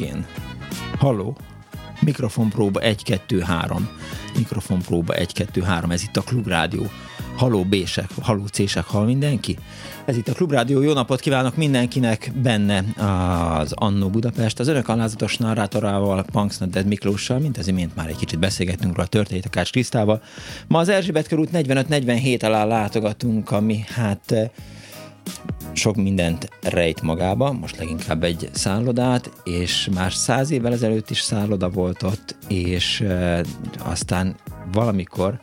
Szólok én? Halló? Mikrofonpróba 1, 2, 3. Mikrofonpróba 1, 2, 3. Ez itt a Klubrádió. Haló B-sek, haló C-sek, hall mindenki? Ez itt a Klubrádió. Jó napot kívánok mindenkinek benne az Annó Budapest. Az önök alázatos narrátorával, Punksnodded Miklóssal, mint az imént már egy kicsit beszélgettünk róla, történt a Kács Krisztával. Ma az Erzsébet körút 45-47 alá látogatunk, ami hát sok mindent rejt magába, most leginkább egy szállodát, és már száz évvel ezelőtt is szálloda volt ott, és aztán valamikor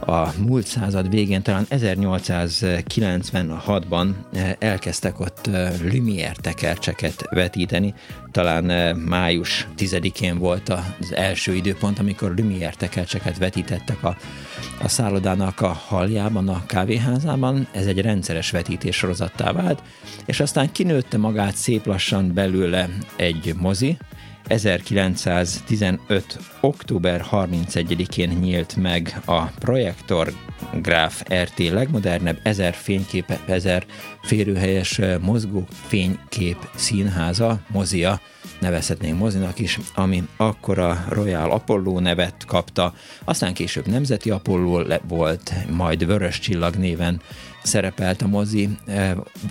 a múlt század végén, talán 1896-ban eh, elkezdtek ott eh, Lumière tekercseket vetíteni. Talán eh, május 10-én volt az első időpont, amikor Lumière tekercseket vetítettek a, a szállodának a haljában, a kávéházában. Ez egy rendszeres vetítés sorozattá vált, és aztán kinőtte magát szép lassan belőle egy mozi, 1915. október 31-én nyílt meg a Projektor Graf RT legmodernebb 1000 fénykép, 1000 férőhelyes mozgó fénykép színháza, mozia, nevezhetnénk mozinak is, ami akkor a Royal Apollo nevet kapta, aztán később Nemzeti Apollo volt, majd Vörös Csillag néven szerepelt a mozi.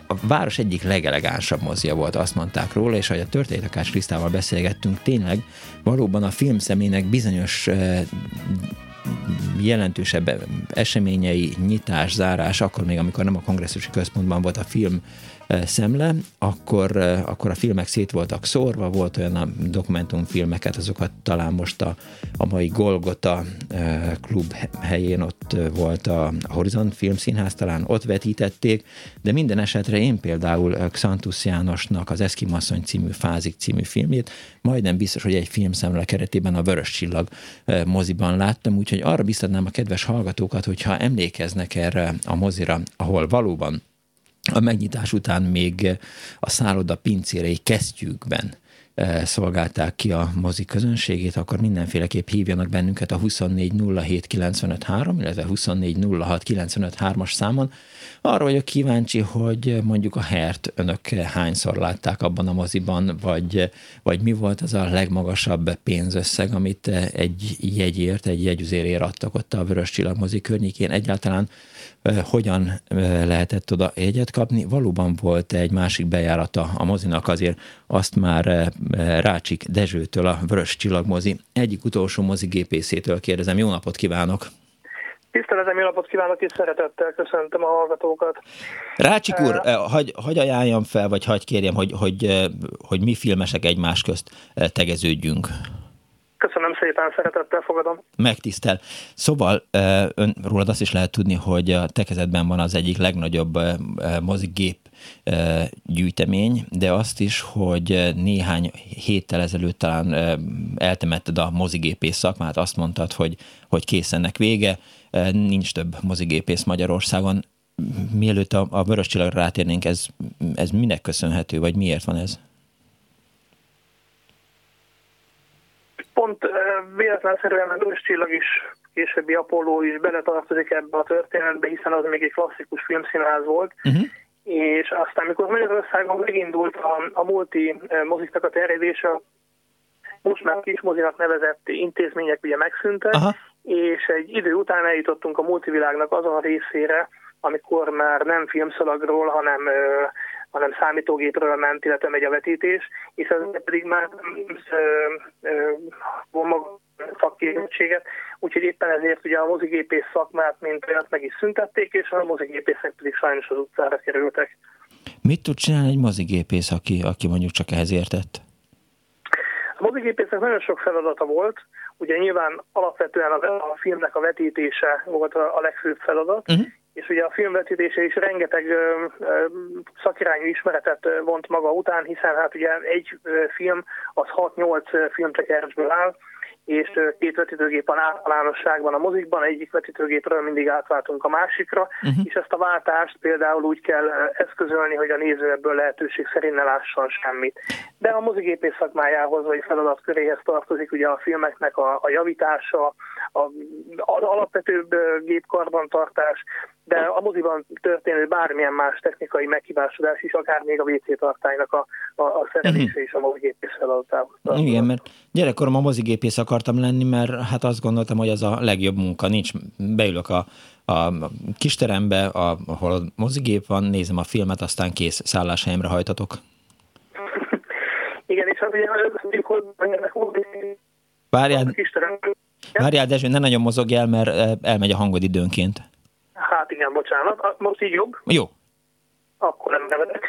A város egyik legelegánsabb mozia volt, azt mondták róla, és ahogy a történetekács Krisztával beszélgettünk, tényleg valóban a filmszemének bizonyos jelentősebb eseményei, nyitás, zárás, akkor még, amikor nem a kongresszusi központban volt a film szemle, akkor, akkor a filmek szét voltak szórva, volt olyan a dokumentumfilmeket, azokat talán most a, a mai Golgota klub helyén ott volt a Horizon Filmszínház, talán ott vetítették, de minden esetre én például Xantus Jánosnak az Eszkimasszony című Fázik című filmjét, majdnem biztos, hogy egy filmszemle keretében a Vörös Csillag moziban láttam, úgyhogy arra biztatnám a kedves hallgatókat, hogyha emlékeznek erre a mozira, ahol valóban a megnyitás után még a szálloda pincérei kesztyűkben eh, szolgálták ki a mozi közönségét, akkor mindenféleképp hívjanak bennünket a 2407953, illetve 2406953-as számon. Arra vagyok kíváncsi, hogy mondjuk a hert önök hányszor látták abban a moziban, vagy, vagy mi volt az a legmagasabb pénzösszeg, amit egy jegyért, egy jegyüzérért adtak ott a Vörös Csillag mozi környékén. Egyáltalán hogyan lehetett oda jegyet kapni. Valóban volt egy másik bejárata a mozinak, azért azt már Rácsik Dezsőtől, a Vörös Csillag mozi egyik utolsó mozigépészétől kérdezem. Jó napot kívánok! Tiszteletem, jó napot kívánok, és szeretettel köszöntöm a hallgatókat. Rácsik úr, hagy, hagy ajánljam fel, vagy hagy kérjem, hogy, hogy, hogy mi filmesek egymás közt tegeződjünk. Köszönöm szépen, szeretettel fogadom. Megtisztel. Szóval ön, rólad azt is lehet tudni, hogy a tekezetben van az egyik legnagyobb mozigép gyűjtemény, de azt is, hogy néhány héttel ezelőtt talán eltemetted a mozigépész szakmát, azt mondtad, hogy, hogy kész ennek vége, nincs több mozigépész Magyarországon. Mielőtt a, a Vörös Csillagra rátérnénk, ez, ez minek köszönhető, vagy miért van ez? Pont véletlenszerűen a Vörös Csillag is, későbbi Apollo is beletartozik ebbe a történetbe, hiszen az még egy klasszikus filmszínház volt, uh-huh. és aztán, amikor Magyarországon megindult a, a multi moziknak a terjedése, most már kismozinak nevezett intézmények ugye megszűntek, Aha. és egy idő után eljutottunk a multivilágnak azon a részére, amikor már nem filmszalagról, hanem hanem számítógépről ment, illetve megy a vetítés, és ez pedig már van maga szakképzettséget, úgyhogy éppen ezért ugye a mozigépész szakmát, mint olyat meg is szüntették, és a mozigépészek pedig sajnos az utcára kerültek. Mit tud csinálni egy mozigépész, aki, aki mondjuk csak ehhez értett? A mozigépésznek nagyon sok feladata volt, ugye nyilván alapvetően a, a filmnek a vetítése volt a, a legfőbb feladat, uh-huh és ugye a filmvetítése is rengeteg ö, ö, szakirányú ismeretet vont maga után, hiszen hát ugye egy film az 6-8 filmtekercsből áll, és két vetítőgép általánosságban a mozikban, egyik vetítőgépről mindig átváltunk a másikra, uh-huh. és ezt a váltást például úgy kell eszközölni, hogy a néző ebből lehetőség szerint ne lásson semmit. De a mozigépész szakmájához vagy feladatköréhez tartozik ugye a filmeknek a, a javítása, az alapvetőbb gépkarbantartás, de a moziban történő bármilyen más technikai meghibásodás is, akár még a WC tartálynak a, a, a szerelése is a mozigépész feladatához. Igen, mert gyerekkorom a mozigépész akartam lenni, mert hát azt gondoltam, hogy az a legjobb munka. Nincs, beülök a, a kisterembe, a, ahol a mozigép van, nézem a filmet, aztán kész szálláshelyemre hajtatok. Igen, és az ugye, hogy Várjál, Várjál, Dezső, ne nagyon mozogjál, mert elmegy a hangod időnként. Hát igen, bocsánat. Most így jobb? Jó. Akkor nem nevedek.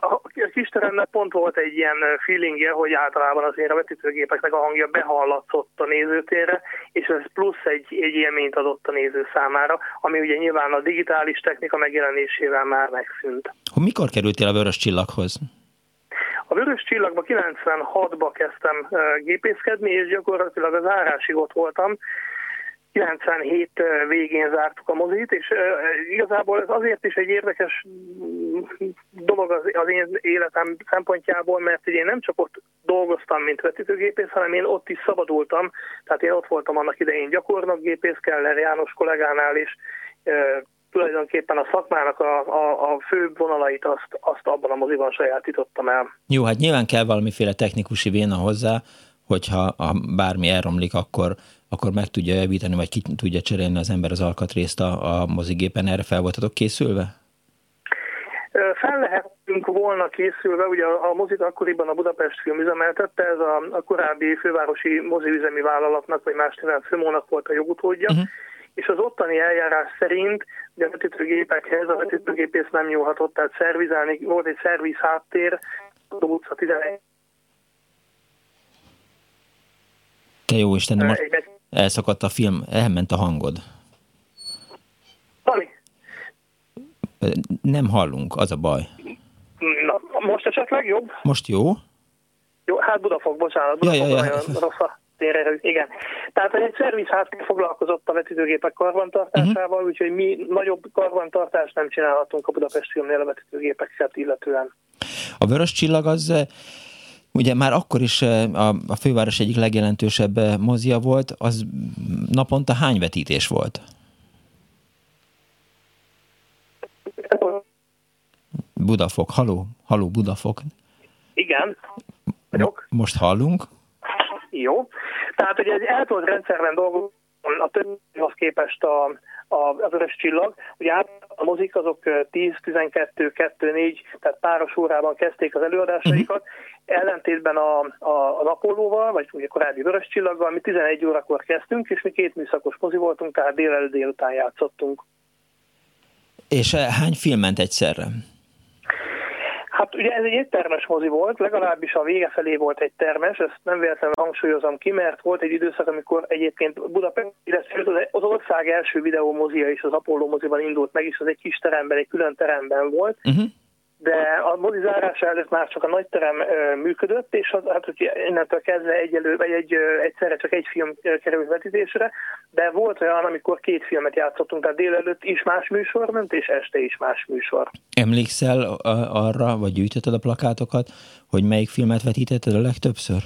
A kisteremnek pont volt egy ilyen feelingje, hogy általában azért a vetítőgépeknek a hangja behallatszott a nézőtérre, és ez plusz egy, egy élményt adott a néző számára, ami ugye nyilván a digitális technika megjelenésével már megszűnt. Mikor kerültél a Vörös Csillaghoz? A Vörös Csillagba 96-ba kezdtem gépészkedni, és gyakorlatilag az árásig ott voltam, 97 végén zártuk a mozit, és igazából ez azért is egy érdekes mm, dolog az, én életem szempontjából, mert én nem csak ott dolgoztam, mint vetítőgépész, hanem én ott is szabadultam, tehát én ott voltam annak idején gyakornokgépész, Keller János kollégánál is, tulajdonképpen a szakmának a, a, a fő vonalait azt, azt abban a moziban sajátítottam el. Jó, hát nyilván kell valamiféle technikusi véna hozzá, hogyha a bármi elromlik, akkor akkor meg tudja javítani, vagy ki tudja cserélni az ember az alkatrészt a, a mozigépen. Erre fel voltatok készülve? Fel lehetünk volna készülve, ugye a, mozit akkoriban a Budapest film üzemeltette, ez a, a korábbi fővárosi moziüzemi vállalatnak, vagy más néven Főmónak volt a jogutódja, uh-huh. És az ottani eljárás szerint ugye a vetítőgépekhez a vetítőgépész nem nyúlhatott, tehát szervizálni, volt egy szerviz háttér, a utca 11 Te jó Isten, de most elszakadt a film, elment a hangod. Ami? Nem hallunk, az a baj. Na, most esetleg jobb? Most jó? Jó, hát Budafok, bocsánat, Budafok ja, ja, ja. rossz a térerő, igen. Tehát egy szervizház foglalkozott a vetítőgépek karbantartásával, uh-huh. úgyhogy mi nagyobb karbantartást nem csinálhatunk a Budapest filmnél a vetítőgépeket illetően. A Vörös Csillag az Ugye már akkor is a, a főváros egyik legjelentősebb mozia volt, az naponta hány vetítés volt? Budafok, haló, haló Budafok. Igen, vagyok. Most hallunk. Jó. Tehát ugye egy eltolt rendszerben dolgozunk a többihoz képest a, a, az vörös csillag. Ugye át a mozik azok 10, 12, 2, 4, tehát páros órában kezdték az előadásaikat, uh-huh. ellentétben a, a, a Apolóval, vagy ugye korábbi vörös csillaggal, mi 11 órakor kezdtünk, és mi két műszakos mozi voltunk, tehát délelőtt délután játszottunk. És hány film ment egyszerre? Hát ugye ez egy éttermes mozi volt, legalábbis a vége felé volt egy termes, ezt nem véletlenül hangsúlyozom ki, mert volt egy időszak, amikor egyébként Budapest, illetve az ország első videó mozia is az Apollo moziban indult meg, és az egy kis teremben, egy külön teremben volt. Uh-huh de a mozi zárása előtt már csak a nagyterem működött, és az, hát, hogy innentől kezdve egyelő, vagy egy, egyszerre csak egy film került vetítésre, de volt olyan, amikor két filmet játszottunk, tehát délelőtt is más műsor ment, és este is más műsor. Emlékszel arra, vagy gyűjtötted a plakátokat, hogy melyik filmet vetítetted a legtöbbször?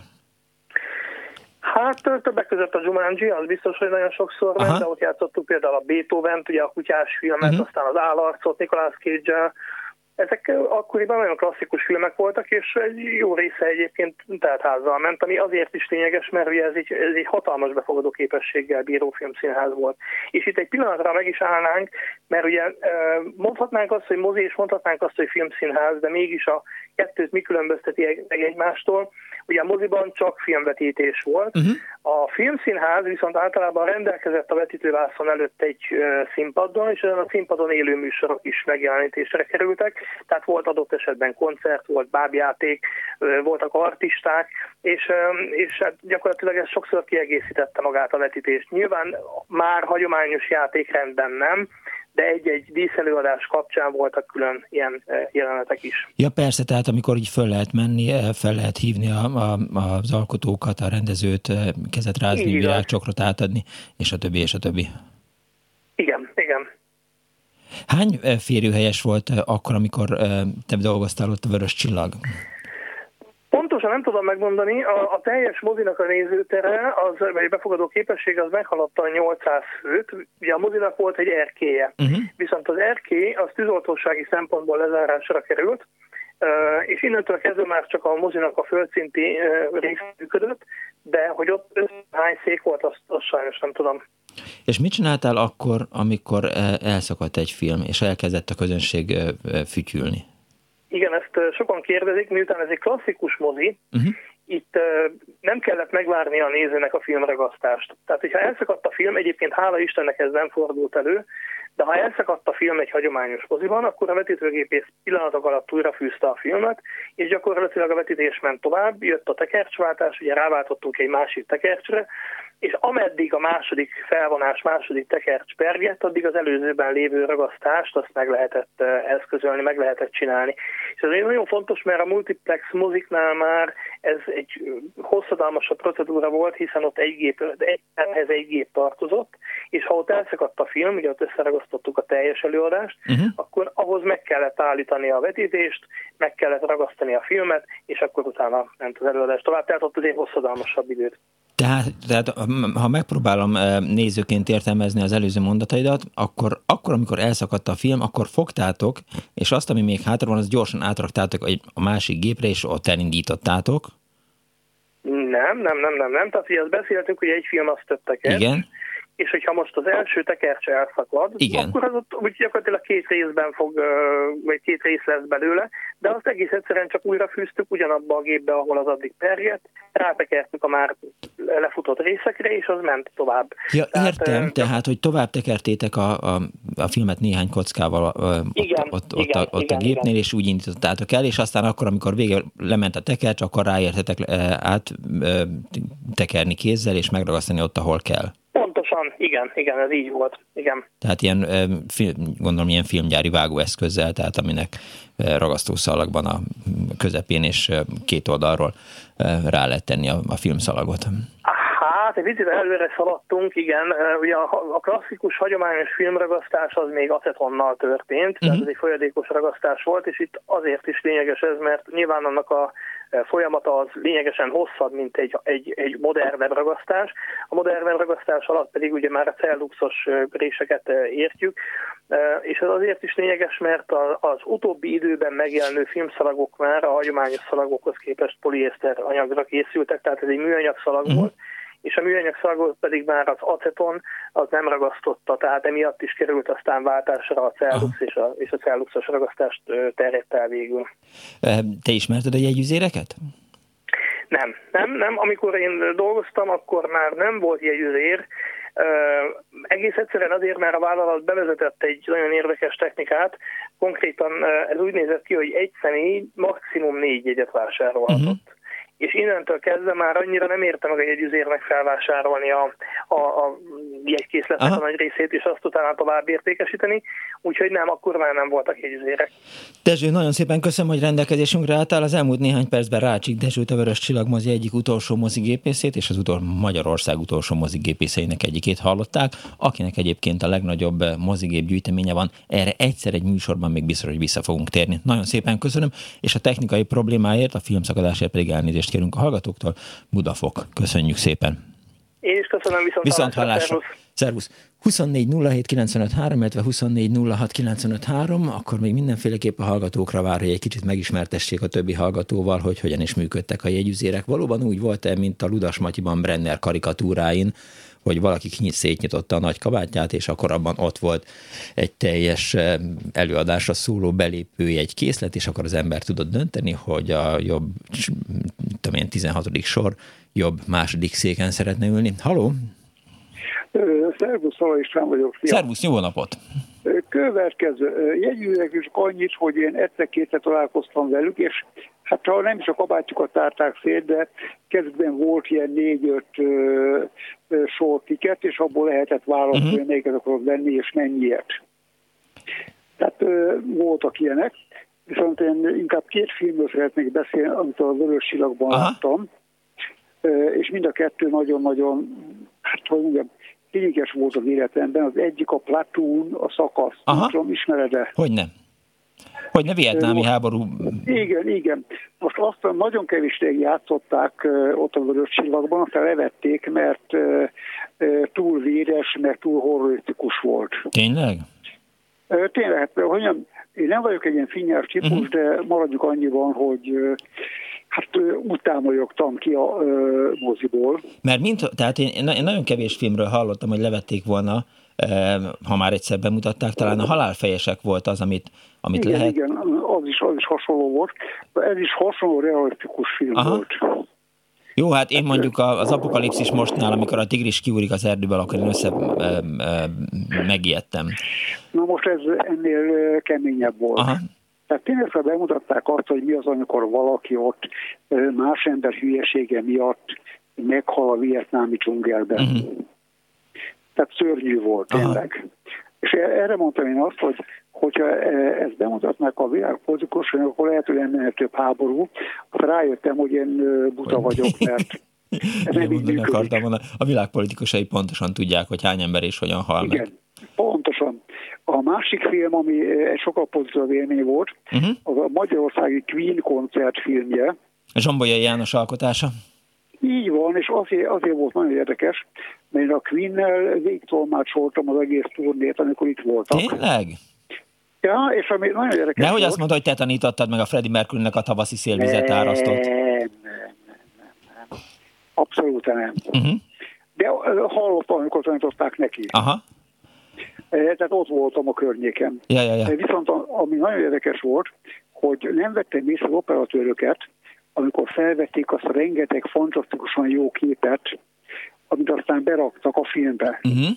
Hát többek között a Jumanji, az biztos, hogy nagyon sokszor ment, de ott játszottuk például a Beethoven-t, ugye a kutyás filmet, uh-huh. aztán az állarcot, Nicolas cage Ezek akkoriban nagyon klasszikus filmek voltak, és egy jó része egyébként teltházzal ment, ami azért is lényeges, mert ugye ez egy, ez egy hatalmas befogadó képességgel bíró filmszínház volt. És itt egy pillanatra meg is állnánk, mert ugye mondhatnánk azt, hogy mozi, és mondhatnánk azt, hogy filmszínház, de mégis a kettőt mi különbözteti meg egymástól. Ugye a moziban csak filmvetítés volt, uh-huh. a filmszínház viszont általában rendelkezett a vetítővászon előtt egy színpadon, és ezen a színpadon élő műsorok is megjelenítésre kerültek, tehát volt adott esetben koncert, volt bábjáték, voltak artisták, és, és hát gyakorlatilag ez sokszor kiegészítette magát a vetítést. Nyilván már hagyományos játékrendben nem, de egy-egy díszelőadás kapcsán voltak külön ilyen jelenetek is. Ja persze, tehát amikor így föl lehet menni, fel lehet hívni a, a, az alkotókat, a rendezőt, kezet rázni, virágcsokrot átadni, és a többi, és a többi. Igen, igen. Hány férőhelyes volt akkor, amikor te dolgoztál ott a Vörös Csillag? Pontosan nem tudom megmondani, a, a teljes mozinak a nézőtere, az, vagy befogadó képessége az meghaladta a 800 főt, ugye a mozinak volt egy erkéje, uh-huh. viszont az erkély az tűzoltósági szempontból lezárásra került, és innentől kezdve már csak a mozinak a földszinti rész működött, de hogy ott hány szék volt, azt, azt sajnos nem tudom. És mit csináltál akkor, amikor elszakadt egy film, és elkezdett a közönség fütyülni? Igen, ezt sokan kérdezik, miután ez egy klasszikus mozi, uh-huh. itt nem kellett megvárni a nézőnek a filmragasztást. Tehát, hogyha elszakadt a film, egyébként hála Istennek ez nem fordult elő, de ha elszakadt a film egy hagyományos moziban, akkor a vetítőgépész pillanatok alatt újra fűzte a filmet, és gyakorlatilag a vetítés ment tovább, jött a tekercsváltás, ugye ráváltottunk egy másik tekercsre, és ameddig a második felvonás, második tekercs pergett, addig az előzőben lévő ragasztást azt meg lehetett eszközölni, meg lehetett csinálni. És ez nagyon fontos, mert a multiplex moziknál már ez egy hosszadalmasabb procedúra volt, hiszen ott egy gép, egyhez egy gép tartozott, és ha ott elszakadt a film, ugye ott összeragasztottuk a teljes előadást, uh-huh. akkor ahhoz meg kellett állítani a vetítést, meg kellett ragasztani a filmet, és akkor utána ment az előadás tovább, tehát ott azért hosszadalmasabb időt. Tehát, tehát ha megpróbálom nézőként értelmezni az előző mondataidat, akkor, akkor, amikor elszakadt a film, akkor fogtátok, és azt, ami még hátra van, az gyorsan átraktátok a másik gépre, és ott elindítottátok? Nem, nem, nem, nem, nem. Tehát, hogy azt beszéltük, hogy egy film azt töttek Igen és hogyha most az első tekercse elszakad, Igen. akkor az ott úgy gyakorlatilag két részben fog, vagy két rész lesz belőle, de azt egész egyszerűen csak újra fűztük ugyanabba a gépbe, ahol az addig terjedt, rátekertük a már lefutott részekre, és az ment tovább. Ja, tehát, értem, tehát, hogy tovább tekertétek a, a, a filmet néhány kockával igen, ott, ott, igen, a, ott igen, a gépnél, igen. és úgy indítottátok el, és aztán akkor, amikor vége lement a tekercs, akkor ráértetek át tekerni kézzel, és megragasztani ott, ahol kell. Pontosan, igen, igen, ez így volt, igen. Tehát ilyen, gondolom, ilyen filmgyári vágóeszközzel, tehát aminek ragasztószalagban a közepén és két oldalról rá lehet tenni a, a filmszalagot. Hát egy picit előre szaladtunk, igen. Ugye a klasszikus, hagyományos filmragasztás az még acetonnal történt, uh-huh. tehát ez egy folyadékos ragasztás volt, és itt azért is lényeges ez, mert nyilván annak a folyamata az lényegesen hosszabb, mint egy, egy, egy modern webragasztás. A modern webragasztás alatt pedig ugye már a celluxos réseket értjük, és ez azért is lényeges, mert az utóbbi időben megjelenő filmszalagok már a hagyományos szalagokhoz képest poliészter anyagra készültek, tehát ez egy műanyag szalag uh-huh. És a műanyag szalagot pedig már az aceton az nem ragasztotta, tehát emiatt is került aztán váltásra a cellux és a, és a celluxos ragasztást terjedt el végül. Te ismerted a jegyüzéreket? Nem, nem, nem. Amikor én dolgoztam, akkor már nem volt jegyüzér, Uh, egész egyszerűen azért, mert a vállalat bevezetett egy nagyon érdekes technikát, konkrétan uh, ez úgy nézett ki, hogy egy személy maximum négy jegyet vásárolhatott. Uh-huh és innentől kezdve már annyira nem érte meg a jegyüzérnek felvásárolni a, a, a jegykészletnek a nagy részét, és azt utána tovább értékesíteni, úgyhogy nem, akkor már nem voltak jegyüzérek. Dezső, nagyon szépen köszönöm, hogy rendelkezésünkre álltál. Az elmúlt néhány percben Rácsik Dezső, a Vörös Csillagmozi egyik utolsó mozigépészét, és az utol Magyarország utolsó mozigépészeinek egyikét hallották, akinek egyébként a legnagyobb mozigép gyűjteménye van. Erre egyszer egy műsorban még biztos, hogy vissza fogunk térni. Nagyon szépen köszönöm, és a technikai problémáért, a filmszakadásért pedig elnézést elnézést kérünk a hallgatóktól. Budafok, köszönjük szépen! Én is köszönöm, viszont, viszont hallásra. Szervusz. 24 07 95 3, illetve 24 06 95 3, akkor még mindenféleképp a hallgatókra vár, hogy egy kicsit megismertessék a többi hallgatóval, hogy hogyan is működtek a jegyüzérek. Valóban úgy volt-e, mint a Ludas Matyiban Brenner karikatúráin, hogy valaki szétnyitotta a nagy kabátját, és akkor abban ott volt egy teljes előadásra szóló belépő egy készlet, és akkor az ember tudott dönteni, hogy a jobb, tudom én, 16. sor jobb második széken szeretne ülni. Haló! Szervusz, Szala István vagyok. Szia. Szervusz, jó napot! Következő, jegyűleg is annyit, hogy én egyszer-kétszer találkoztam velük, és hát ha nem is a kabátjukat tárták szét, de kezdben volt ilyen négy-öt sor tiket, és abból lehetett választani, uh-huh. Mhm. melyiket akarod venni, és mennyiért. Tehát ö, voltak ilyenek, viszont én inkább két filmről szeretnék beszélni, amit a Vörös Silagban láttam, és mind a kettő nagyon-nagyon, hát hogy mondjam, lényeges volt az életemben. Az egyik a Platoon, a szakasz. Aha. Tudom, ismered-e? Hogy nem. Hogy ne vietnámi most, háború. Igen, igen. Most azt nagyon kevés játszották ott a vörös csillagban, aztán levették, mert túl véres, mert túl horrorisztikus volt. Tényleg? Tényleg, hát, hogy nem, én nem vagyok egy ilyen finnyás típus, uh-huh. de maradjuk annyiban, hogy hát utámolyogtam ki a ö, moziból. Mert mint, tehát én, én nagyon kevés filmről hallottam, hogy levették volna, ha már egyszer bemutatták, talán a halálfejesek volt az, amit, amit igen, lehet. Igen, az is, az is hasonló volt. Ez is hasonló realisztikus film Aha. volt. Jó, hát én mondjuk az apokalipszis mostnál, amikor a tigris kiúrik az erdőből, akkor én össze megijedtem. Na most ez ennél keményebb volt. Aha. Tehát tényleg bemutatták azt, hogy mi az, amikor valaki ott más ember hülyesége miatt meghal a vietnámi dzsungelben. Uh-huh. Tehát szörnyű volt tényleg. Aha. És e- erre mondtam én azt, hogy hogyha e- ezt bemutatnák a világpolitikusok, akkor lehet, hogy lenne több háború. Azt rájöttem, hogy én buta vagyok, mert ez nem így akartam volna. A világpolitikusai pontosan tudják, hogy hány ember és hogyan hal Igen, meg. A másik film, ami egy sokkal pozitív élmény volt, uh-huh. az a magyarországi Queen koncertfilmje. Zsombolyai János alkotása? Így van, és azért, azért volt nagyon érdekes, mert a Queen-nel végtolmácsoltam az egész turnét, amikor itt voltak. Tényleg? Ja, és ami nagyon érdekes Nehogy azt mondta, hogy te tanítottad meg a Freddie Mercury-nek a tavaszi szélvizet árasztott. Nem, nem, nem, nem. Abszolút nem. Uh-huh. De hallottam, amikor tanították neki. Aha. Eh, tehát ott voltam a környéken. Ja, ja, ja. Viszont ami nagyon érdekes volt, hogy nem vettem észre operatőröket, amikor felvették azt a rengeteg fantasztikusan jó képet, amit aztán beraktak a filmbe. Uh-huh.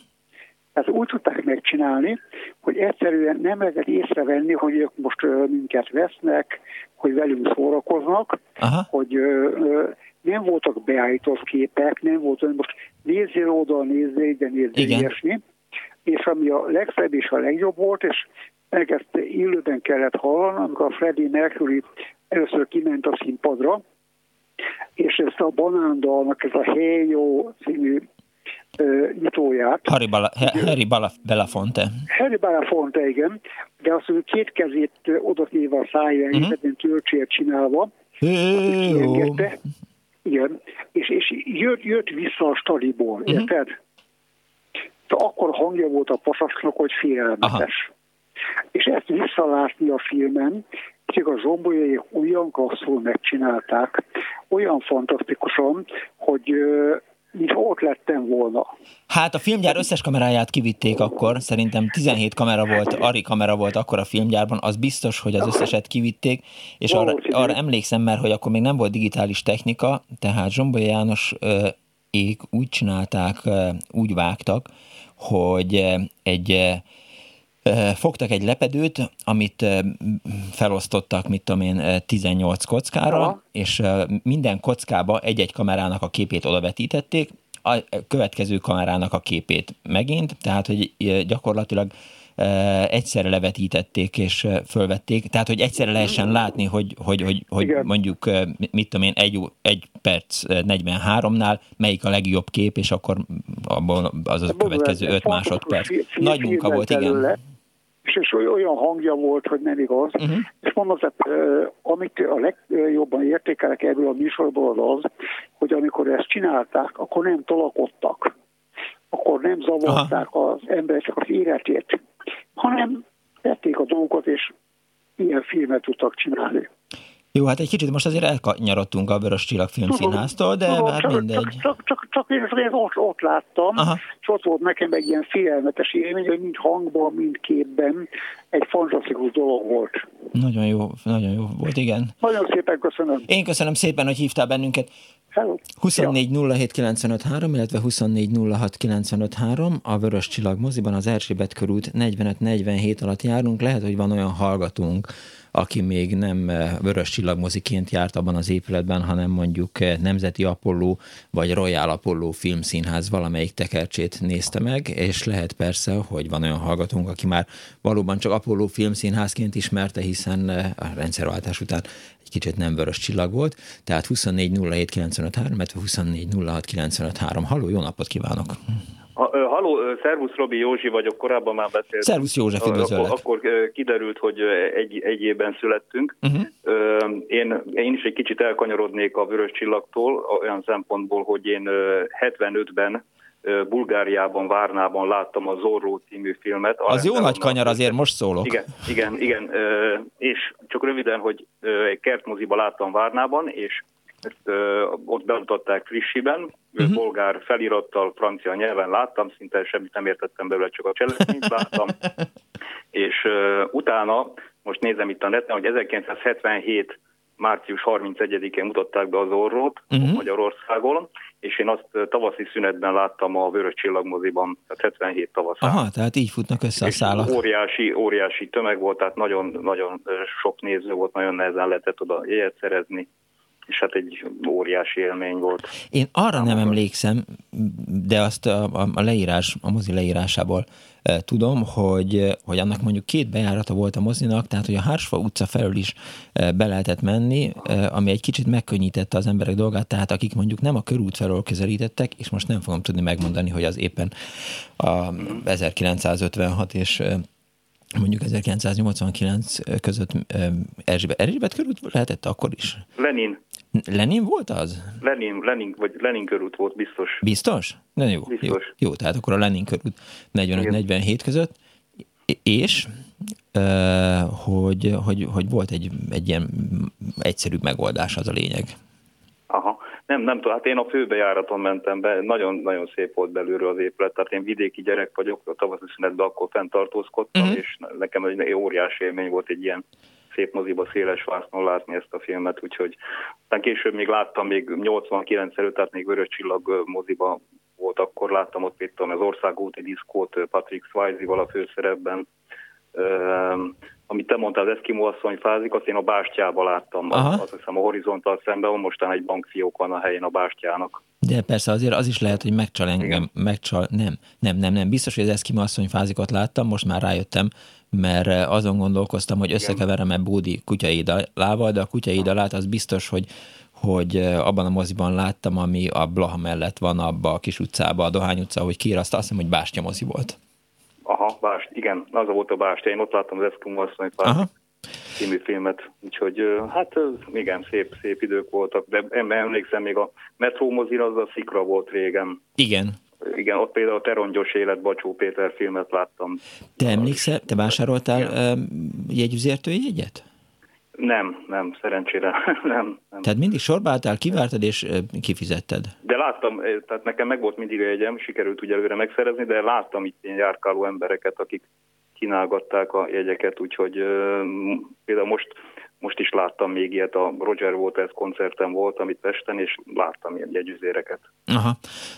Tehát úgy tudták megcsinálni, hogy egyszerűen nem lehetett észrevenni, hogy ők most minket vesznek, hogy velünk szórakoznak, Aha. hogy nem voltak beállított képek, nem volt hogy most nézzél oda, nézzél ide, nézzél ilyesmi és ami a legszebb és a legjobb volt, és ezt illőben kellett hallani, amikor a Freddie Mercury először kiment a színpadra, és ezt a banándalnak, ez a Hey Yo című uh, nyitóját. Harry, Bala, Harry Bala, Belafonte. Harry Belafonte, igen, de azt, hogy két kezét odatéve a szájára, uh-huh. Mhm. töltsért csinálva, igen, és, és jött, jött vissza a stadiból, uh-huh. érted? De akkor hangja volt a pasasnak, hogy félelmetes. Aha. És ezt visszalátni a filmen, csak a zsombolyai olyan klasszul megcsinálták, olyan fantasztikusan, hogy mint ott lettem volna. Hát a filmgyár összes kameráját kivitték akkor, szerintem 17 kamera volt, Ari kamera volt akkor a filmgyárban, az biztos, hogy az összeset kivitték, és arra, arra emlékszem, mert hogy akkor még nem volt digitális technika, tehát Zsomboly János ék úgy csinálták, úgy vágtak, hogy egy fogtak egy lepedőt, amit felosztottak, mit tudom én, 18 kockára, Aha. és minden kockába egy-egy kamerának a képét odavetítették, a következő kamerának a képét megint, tehát hogy gyakorlatilag egyszerre levetítették és fölvették, tehát hogy egyszerre lehessen látni, hogy, hogy, hogy, hogy mondjuk, mit tudom én, egy, egy perc 43-nál melyik a legjobb kép, és akkor abból az a következő 5 másodperc. Nagy munka volt, igen és, és olyan hangja volt, hogy nem igaz. Uh-huh. És mondom, hogy amit a legjobban értékelek ebből a műsorból az az, hogy amikor ezt csinálták, akkor nem tolakodtak. Akkor nem zavarták Aha. az emberek az életét, hanem tették a dolgokat, és ilyen filmet tudtak csinálni. Jó, hát egy kicsit most azért elkanyarodtunk a Vörös Csillag Filmszínháztól, de tudom, hát csak, mindegy. Csak, csak, csak, csak én, én ott, ott láttam, Aha. És ott volt nekem egy ilyen félelmetes élmény, hogy mind hangban, mind képben egy fantasztikus dolog volt. Nagyon jó, nagyon jó volt, igen. Nagyon szépen köszönöm. Én köszönöm szépen, hogy hívtál bennünket. Hello. 24 07 illetve 24 a Vörös Csillag moziban az Erzsébet körút 45-47 alatt járunk. Lehet, hogy van olyan hallgatónk, aki még nem eh, vörös csillagmoziként járt abban az épületben, hanem mondjuk eh, Nemzeti Apolló vagy Royal Apolló filmszínház valamelyik tekercsét nézte meg, és lehet persze, hogy van olyan hallgatónk, aki már valóban csak Apolló filmszínházként ismerte, hiszen eh, a rendszerváltás után egy kicsit nem vörös csillag volt, tehát 24 07 illetve 24 06 Halló, jó napot kívánok! Ha, haló, szervusz Robi Józsi vagyok, korábban már beszéltem. Szervusz József, üdvözöllek. Akkor, akkor kiderült, hogy egy, egy évben születtünk. Uh-huh. Én, én is egy kicsit elkanyarodnék a Vörös Csillagtól, olyan szempontból, hogy én 75-ben Bulgáriában, Várnában láttam a Zorro című filmet. Az jó nagy kanyar, azért most szólok. Igen, igen, igen. És csak röviden, hogy egy kertmoziba láttam Várnában, és ezt ö, ott bemutatták frissiben, uh-huh. bolgár felirattal, francia nyelven láttam, szinte semmit nem értettem belőle, csak a cselekményt láttam. És ö, utána, most nézem itt a neten, hogy 1977 március 31-én mutatták be az orrót uh-huh. Magyarországon, és én azt tavaszi szünetben láttam a Vörös Csillagmoziban, tehát 77 tavaszán. Aha, tehát így futnak össze a szálak. Óriási, óriási tömeg volt, tehát nagyon, nagyon sok néző volt, nagyon nehezen lehetett oda jegyet szerezni és hát egy óriási élmény volt. Én arra nem emlékszem, de azt a, a, a leírás, a mozi leírásából e, tudom, hogy, hogy annak mondjuk két bejárata volt a mozinak, tehát hogy a Hársfa utca felül is e, be lehetett menni, e, ami egy kicsit megkönnyítette az emberek dolgát, tehát akik mondjuk nem a körút felől közelítettek, és most nem fogom tudni megmondani, hogy az éppen a 1956 és mondjuk 1989 között Erzsébet, Erzsébet körült lehetett akkor is? Lenin. Lenin volt az? Lenin, Lenin, vagy Lenin körút volt, biztos. Biztos? Na jó, biztos. jó, jó, tehát akkor a Lenin körút 45-47 között, és hogy, hogy, hogy volt egy, egy ilyen egyszerű megoldás, az a lényeg. Aha. Nem, nem tudom, hát én a főbejáraton mentem be, nagyon-nagyon szép volt belülről az épület, tehát én vidéki gyerek vagyok, a tavaszi szünetben akkor fenntartózkodtam, uh-huh. és nekem egy óriási élmény volt egy ilyen szép moziba széles vásznon látni ezt a filmet, úgyhogy aztán később még láttam, még 89 előtt, tehát még Vörös Csillag moziba volt, akkor láttam ott itt az országúti diszkót Patrick Swayze-val a főszerepben, amit te mondtál, az Eskimo asszony fázik, azt én a bástyába láttam. Aha. Azt hiszem a horizonttal szemben, mostan egy bankfiók van a helyén a bástyának. De persze azért az is lehet, hogy megcsal engem, megcsal, nem, nem, nem, nem. Biztos, hogy az Eskimo asszony fázikot láttam, most már rájöttem, mert azon gondolkoztam, hogy összekeverem-e Bódi kutyaidalával, de a kutyaidalát az biztos, hogy hogy abban a moziban láttam, ami a Blaha mellett van, abba a kis utcába, a Dohány utca, hogy kiíraszta, azt hiszem, hogy Bástya mozi volt. Aha, Bást, igen, az volt a Bást. Én ott láttam az Eskimo asszony című filmet, úgyhogy hát igen, szép, szép idők voltak, de emlékszem még a metrómozira, az a szikra volt régen. Igen. Igen, ott például a Terongyos élet Bacsó Péter filmet láttam. Te emlékszel, te vásároltál igen. jegyüzértői jegyet? Nem, nem, szerencsére nem, nem. Tehát mindig sorba álltál, kivártad és kifizetted? De láttam, tehát nekem meg volt mindig a jegyem, sikerült ugye előre megszerezni, de láttam itt ilyen járkáló embereket, akik kínálgatták a jegyeket, úgyhogy például most, most is láttam még ilyet, a Roger Waters koncerten volt, amit Pesten, és láttam ilyen jegyüzéreket. Aha.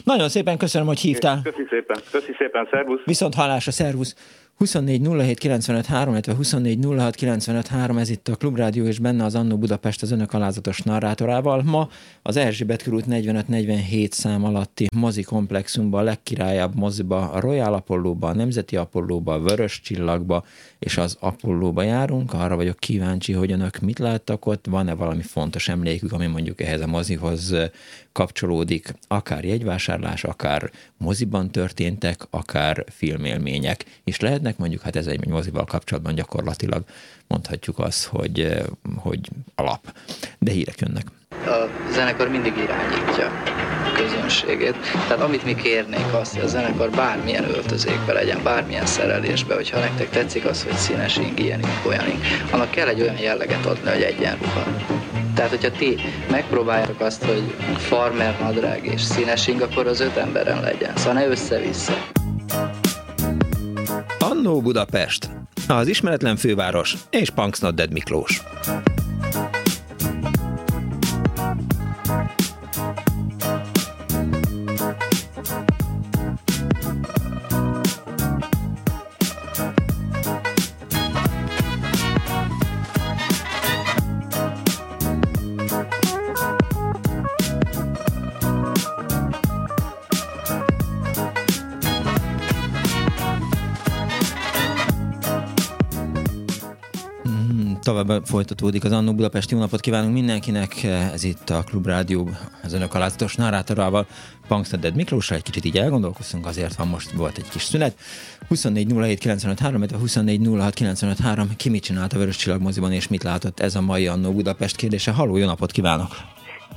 Nagyon szépen köszönöm, hogy hívtál. Köszi szépen, köszi szépen, szervusz. Viszont hallásra, szervusz. 24 07 95 3, illetve 24 06 95 3, ez itt a Klubrádió, és benne az Annó Budapest az önök alázatos narrátorával. Ma az Erzsébet körút 45-47 szám alatti mozi komplexumban, a legkirályabb moziba, a Royal Apollóba, a Nemzeti Apollóba, a Vörös Csillagba és az Apollóba járunk. Arra vagyok kíváncsi, hogy önök mit láttak ott, van-e valami fontos emlékük, ami mondjuk ehhez a mozihoz kapcsolódik, akár jegyvásárlás, akár moziban történtek, akár filmélmények. És lehetnek mondjuk, hát ez egy mozival kapcsolatban gyakorlatilag mondhatjuk azt, hogy, hogy alap. De hírek jönnek. A zenekar mindig irányítja a közönség minőségét. Tehát amit mi kérnénk azt, hogy a zenekar bármilyen öltözékbe legyen, bármilyen szerelésbe, hogyha nektek tetszik az, hogy színes ing, ilyen ing, olyan ing, annak kell egy olyan jelleget adni, hogy egyenruha. Tehát, hogyha ti megpróbáljátok azt, hogy farmer nadrág és színes ing, akkor az öt emberen legyen. Szóval ne össze-vissza. Annó Budapest, az ismeretlen főváros és Punks Miklós. Tovább folytatódik az Annó Budapest. Jó napot kívánunk mindenkinek! Ez itt a Klub Rádió az önök alázatos narrátorával, Punksneded Miklósra. Egy kicsit így elgondolkoztunk, azért van most volt egy kis szünet. 24 07 953, 24 06 953. Ki mit csinált a Vörös Csillagmoziban, és mit látott ez a mai Annó Budapest kérdése? Halló, jó napot kívánok!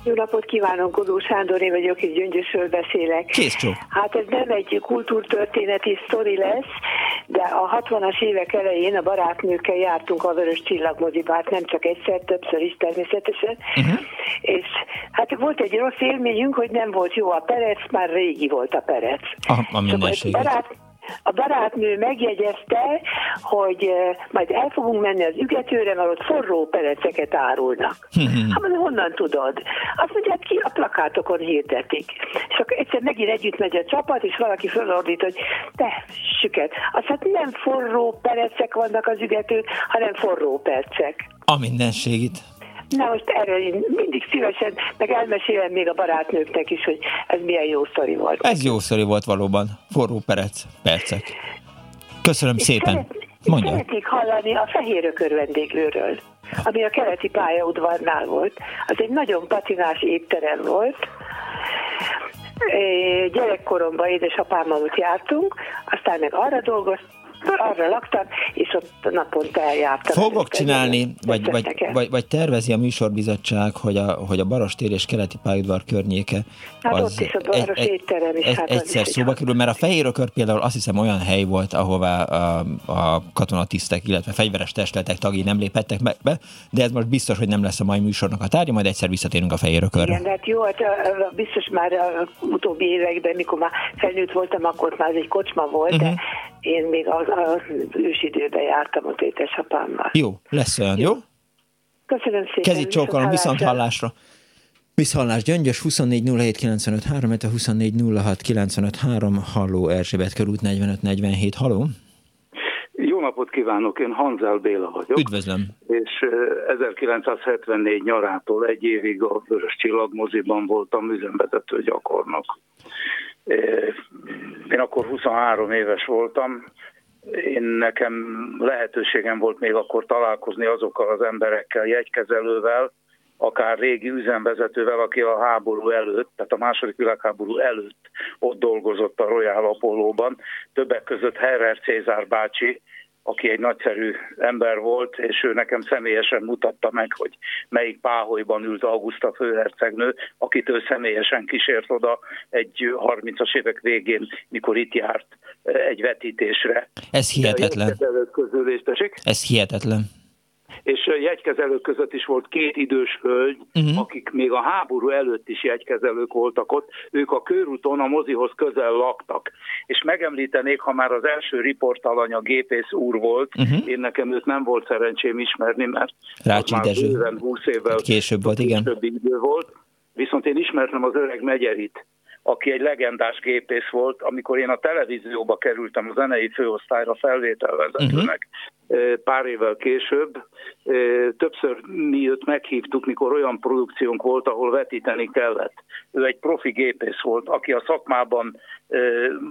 Jó napot kívánok, Godó Sándor, én vagyok, és Gyöngyösről beszélek. Kész. Hát ez nem egy kultúrtörténeti sztori lesz, de a 60-as évek elején a barátnőkkel jártunk a Vörös Csillagmoziba, hát nem csak egyszer, többször is természetesen, uh-huh. és hát volt egy rossz élményünk, hogy nem volt jó a perec, már régi volt a perec. Ah, a barát, a barátnő megjegyezte, hogy majd el fogunk menni az ügetőre, mert ott forró pereceket árulnak. hát mondja, honnan tudod? Azt mondja, hát ki a plakátokon hirdetik. És akkor egyszer megint együtt megy a csapat, és valaki felordít, hogy te, süket. Azt hát nem forró perecek vannak az ügetőn, hanem forró percek. A mindenségit. Na most erről én mindig szívesen, meg elmesélem még a barátnőknek is, hogy ez milyen jó sztori volt. Ez jó sztori volt valóban. Forró perec, percek. Köszönöm és szépen. Szeret, Mondja. Szeretnék hallani a fehér ökör vendéglőről, ami a keleti pályaudvarnál volt. Az egy nagyon patinás étterem volt. Gyerekkoromban édesapámmal ott jártunk, aztán meg arra dolgoztam, arra laktam, és ott naponta eljártam. Fogok csinálni, vagy, vagy, vagy, vagy tervezi a műsorbizottság, hogy a, hogy a Barostér és Keleti Pályaudvar környéke hát az ott is a Baros egy, étterem is. Egy, hát egyszer szóba kerül, mert a Fehér Ökör például azt hiszem olyan hely volt, ahová a, a katonatisztek, illetve fegyveres testületek tagjai nem léphettek be, de ez most biztos, hogy nem lesz a mai műsornak a tárgya, majd egyszer visszatérünk a Fehér Ökörre. Igen, de hát jó, hát biztos már a utóbbi években, mikor már felnőtt voltam, akkor már ez egy kocsma volt, uh-huh. de mhm. Én még az, az ősidőben jártam ott édesapámmal. Jó, lesz olyan, jó? Köszönöm szépen. Kezit csókolom, viszont hallásra. Viszhallás Gyöngyös 24 07 95 3, 24 06 95 3, Halló Erzsébet körút 45 47, Halló. Jó napot kívánok, én Hanzel Béla vagyok. Üdvözlöm. És 1974 nyarától egy évig a Vörös Csillagmoziban voltam üzemvezető gyakornok. Én akkor 23 éves voltam, én nekem lehetőségem volt még akkor találkozni azokkal az emberekkel, jegykezelővel, akár régi üzemvezetővel, aki a háború előtt, tehát a második világháború előtt ott dolgozott a Royal Apollo-ban, többek között Herrer Cézár bácsi, aki egy nagyszerű ember volt, és ő nekem személyesen mutatta meg, hogy melyik páholyban ült Augusta főhercegnő, akit ő személyesen kísért oda egy 30-as évek végén, mikor itt járt egy vetítésre. Ez hihetetlen. Ez hihetetlen és jegykezelők között is volt két idős hölgy, uh-huh. akik még a háború előtt is jegykezelők voltak ott, ők a körúton a mozihoz közel laktak. És megemlítenék, ha már az első riportalany a gépész úr volt, uh-huh. én nekem őt nem volt szerencsém ismerni, mert Rácsi már bőven 20 évvel később volt, igen. idő volt. Viszont én ismertem az öreg Megyerit, aki egy legendás gépész volt, amikor én a televízióba kerültem a zenei főosztályra felvételvezetőnek uh-huh. pár évvel később. Többször mi őt meghívtuk, mikor olyan produkciónk volt, ahol vetíteni kellett. Ő egy profi gépész volt, aki a szakmában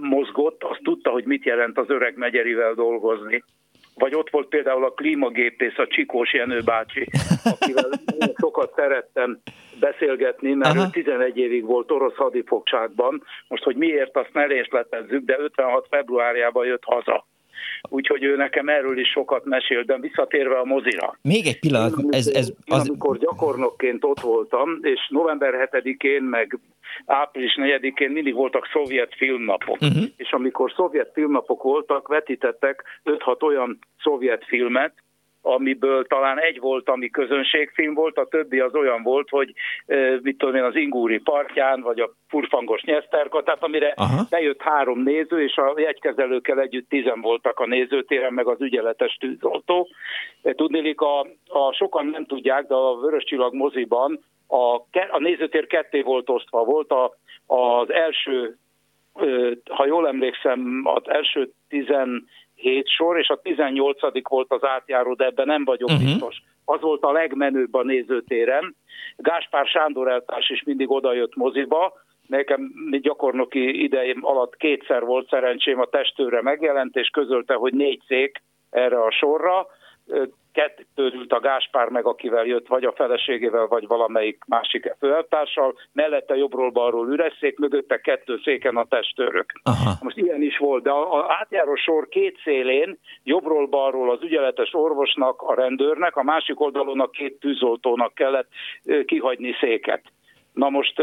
mozgott, azt tudta, hogy mit jelent az öreg megyerivel dolgozni vagy ott volt például a klímagépész, a Csikós Jenő bácsi, akivel sokat szerettem beszélgetni, mert Aha. ő 11 évig volt orosz hadifogságban. Most, hogy miért, azt ne részletezzük, de 56 februárjában jött haza. Úgyhogy ő nekem erről is sokat mesélt, de visszatérve a mozira. Még egy pillanat. Ez, ez az... Amikor gyakornokként ott voltam, és november 7-én, meg április 4-én mindig voltak szovjet filmnapok, uh-huh. és amikor szovjet filmnapok voltak, vetítettek 5-6 olyan szovjet filmet, amiből talán egy volt, ami közönségfilm volt, a többi az olyan volt, hogy mit tudom én, az Ingúri partján, vagy a Furfangos Nyeszterka, tehát amire Aha. bejött három néző, és a jegykezelőkkel együtt tizen voltak a nézőtéren, meg az ügyeletes tűzoltó. Tudnélik, a, a sokan nem tudják, de a Vörös Csillag moziban a, a nézőtér ketté volt osztva. Volt a, az első, ha jól emlékszem, az első tizen 7 sor, és a 18. volt az átjáró, de ebben nem vagyok uh-huh. biztos. Az volt a legmenőbb a nézőtéren. Gáspár Sándor eltárs is mindig odajött moziba, nekem gyakornoki idejém alatt kétszer volt szerencsém a testőre megjelent, és közölte, hogy négy szék erre a sorra kettő ült a Gáspár meg, akivel jött, vagy a feleségével, vagy valamelyik másik főeltársal, mellette jobbról-balról üres szék, mögötte kettő széken a testőrök. Aha. Most ilyen is volt, de az átjáró sor két szélén, jobbról-balról az ügyeletes orvosnak, a rendőrnek, a másik oldalon a két tűzoltónak kellett kihagyni széket. Na most